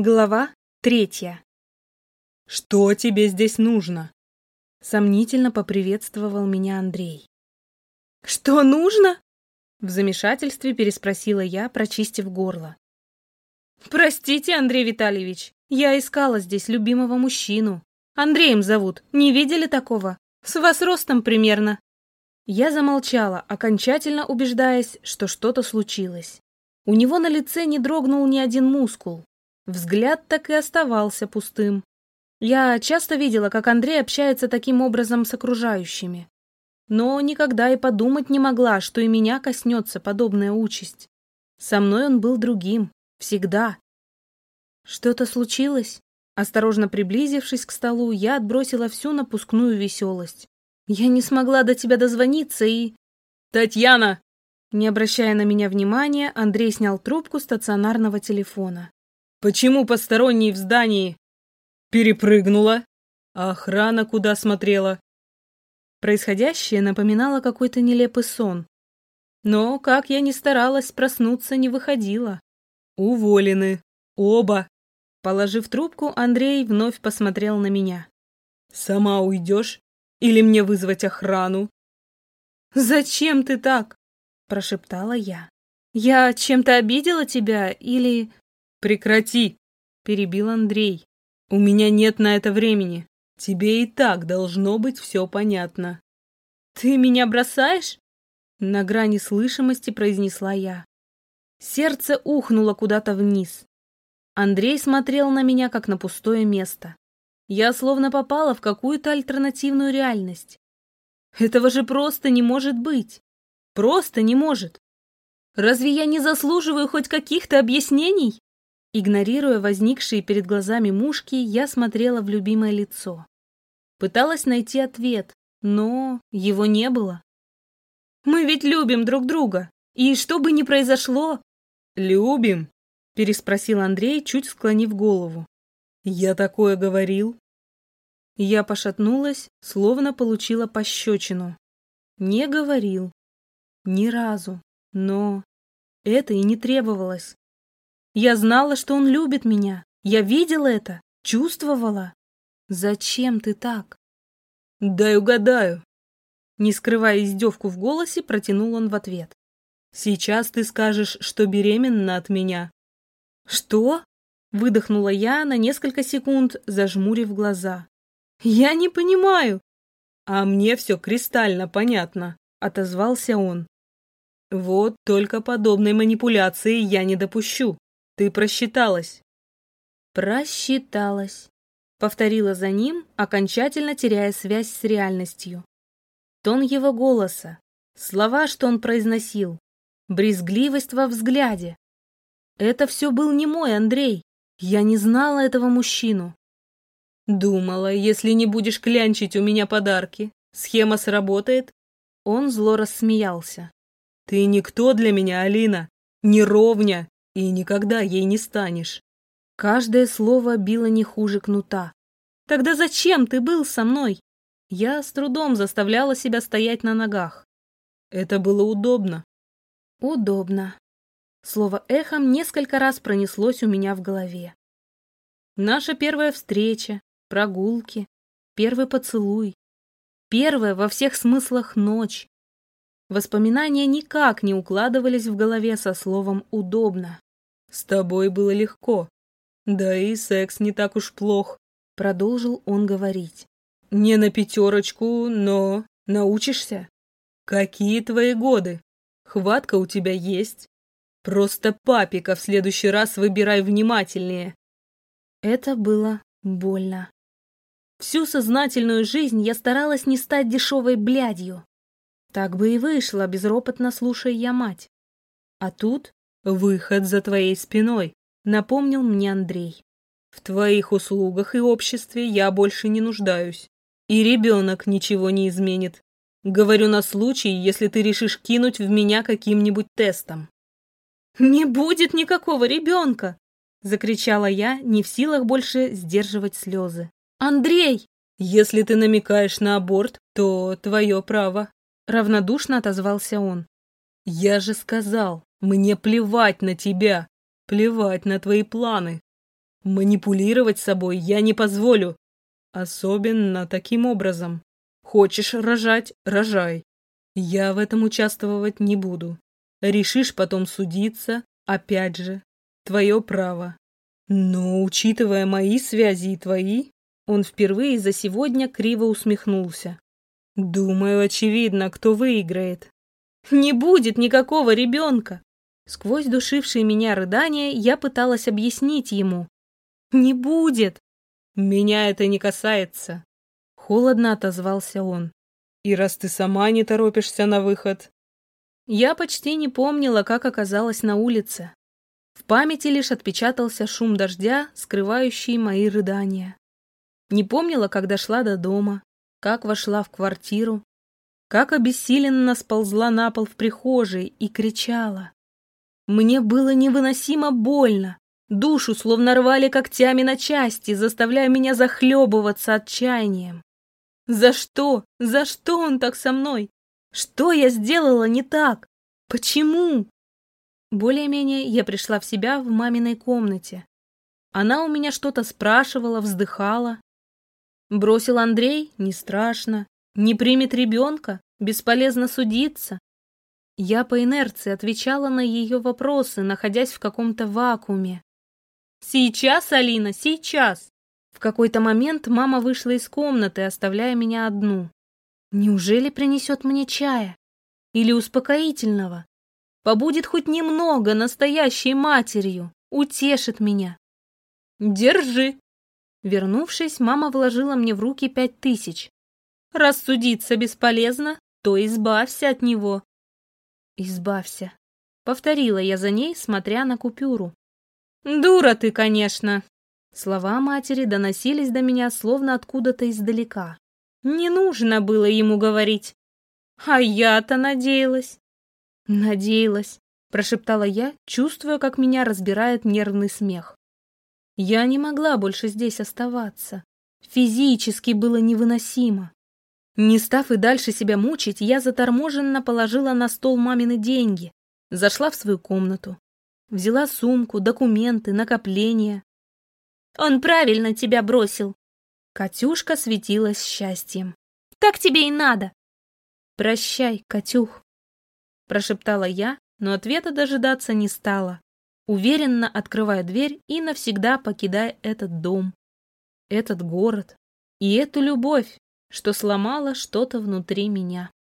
Глава третья. «Что тебе здесь нужно?» Сомнительно поприветствовал меня Андрей. «Что нужно?» В замешательстве переспросила я, прочистив горло. «Простите, Андрей Витальевич, я искала здесь любимого мужчину. Андреем зовут, не видели такого? С вас ростом примерно». Я замолчала, окончательно убеждаясь, что что-то случилось. У него на лице не дрогнул ни один мускул, Взгляд так и оставался пустым. Я часто видела, как Андрей общается таким образом с окружающими. Но никогда и подумать не могла, что и меня коснется подобная участь. Со мной он был другим. Всегда. Что-то случилось? Осторожно приблизившись к столу, я отбросила всю напускную веселость. Я не смогла до тебя дозвониться и... «Татьяна!» Не обращая на меня внимания, Андрей снял трубку стационарного телефона. Почему посторонний в здании? Перепрыгнула. А охрана куда смотрела? Происходящее напоминало какой-то нелепый сон. Но, как я ни старалась, проснуться не выходила. Уволены. Оба. Положив трубку, Андрей вновь посмотрел на меня. Сама уйдешь? Или мне вызвать охрану? «Зачем ты так?» – прошептала я. «Я чем-то обидела тебя или...» «Прекрати!» – перебил Андрей. «У меня нет на это времени. Тебе и так должно быть все понятно». «Ты меня бросаешь?» На грани слышимости произнесла я. Сердце ухнуло куда-то вниз. Андрей смотрел на меня, как на пустое место. Я словно попала в какую-то альтернативную реальность. Этого же просто не может быть. Просто не может. Разве я не заслуживаю хоть каких-то объяснений? Игнорируя возникшие перед глазами мушки, я смотрела в любимое лицо. Пыталась найти ответ, но его не было. «Мы ведь любим друг друга, и что бы ни произошло...» «Любим?» — переспросил Андрей, чуть склонив голову. «Я такое говорил?» Я пошатнулась, словно получила пощечину. Не говорил. Ни разу. Но это и не требовалось. Я знала, что он любит меня. Я видела это, чувствовала. Зачем ты так? Дай угадаю. Не скрывая издевку в голосе, протянул он в ответ. Сейчас ты скажешь, что беременна от меня. Что? Выдохнула я на несколько секунд, зажмурив глаза. Я не понимаю. А мне все кристально понятно, отозвался он. Вот только подобной манипуляции я не допущу. Ты просчиталась. Просчиталась. Повторила за ним, окончательно теряя связь с реальностью. Тон его голоса, слова, что он произносил, брезгливость во взгляде. Это все был не мой Андрей. Я не знала этого мужчину. Думала, если не будешь клянчить у меня подарки, схема сработает? Он зло рассмеялся. Ты никто для меня, Алина, не ровня, и никогда ей не станешь. Каждое слово било не хуже кнута. Тогда зачем ты был со мной? Я с трудом заставляла себя стоять на ногах. Это было удобно. Удобно. Слово эхом несколько раз пронеслось у меня в голове. Наша первая встреча, прогулки, первый поцелуй, первая во всех смыслах ночь. Воспоминания никак не укладывались в голове со словом «удобно». «С тобой было легко. Да и секс не так уж плох», — продолжил он говорить. «Не на пятерочку, но научишься. Какие твои годы? Хватка у тебя есть. Просто папика в следующий раз выбирай внимательнее». Это было больно. Всю сознательную жизнь я старалась не стать дешевой блядью. Так бы и вышло, безропотно слушая я мать. А тут выход за твоей спиной, напомнил мне Андрей. В твоих услугах и обществе я больше не нуждаюсь. И ребенок ничего не изменит. Говорю на случай, если ты решишь кинуть в меня каким-нибудь тестом. «Не будет никакого ребенка!» — закричала я, не в силах больше сдерживать слезы. «Андрей!» «Если ты намекаешь на аборт, то твое право», — равнодушно отозвался он. «Я же сказал, мне плевать на тебя, плевать на твои планы. Манипулировать собой я не позволю. Особенно таким образом. Хочешь рожать – рожай. Я в этом участвовать не буду. Решишь потом судиться, опять же, твое право. Но, учитывая мои связи и твои, он впервые за сегодня криво усмехнулся. Думаю, очевидно, кто выиграет. Не будет никакого ребенка. Сквозь душившие меня рыдания я пыталась объяснить ему. Не будет. Меня это не касается. Холодно отозвался он. И раз ты сама не торопишься на выход... Я почти не помнила, как оказалась на улице. В памяти лишь отпечатался шум дождя, скрывающий мои рыдания. Не помнила, как дошла до дома, как вошла в квартиру, как обессиленно сползла на пол в прихожей и кричала. Мне было невыносимо больно. Душу словно рвали когтями на части, заставляя меня захлебываться отчаянием. За что? За что он так со мной? Что я сделала не так? Почему? Более-менее я пришла в себя в маминой комнате. Она у меня что-то спрашивала, вздыхала. Бросил Андрей? Не страшно. Не примет ребенка? Бесполезно судиться. Я по инерции отвечала на ее вопросы, находясь в каком-то вакууме. «Сейчас, Алина, сейчас!» В какой-то момент мама вышла из комнаты, оставляя меня одну. Неужели принесет мне чая? Или успокоительного? Побудет хоть немного настоящей матерью, утешит меня. «Держи!» Вернувшись, мама вложила мне в руки пять тысяч. «Раз судиться бесполезно, то избавься от него». «Избавься», — повторила я за ней, смотря на купюру. «Дура ты, конечно!» Слова матери доносились до меня словно откуда-то издалека. Не нужно было ему говорить. А я-то надеялась. Надеялась, прошептала я, чувствуя, как меня разбирает нервный смех. Я не могла больше здесь оставаться. Физически было невыносимо. Не став и дальше себя мучить, я заторможенно положила на стол мамины деньги, зашла в свою комнату, взяла сумку, документы, накопления, он правильно тебя бросил. Катюшка светилась счастьем. Так тебе и надо. Прощай, Катюх, прошептала я, но ответа дожидаться не стала, уверенно открывая дверь и навсегда покидая этот дом, этот город и эту любовь, что сломала что-то внутри меня.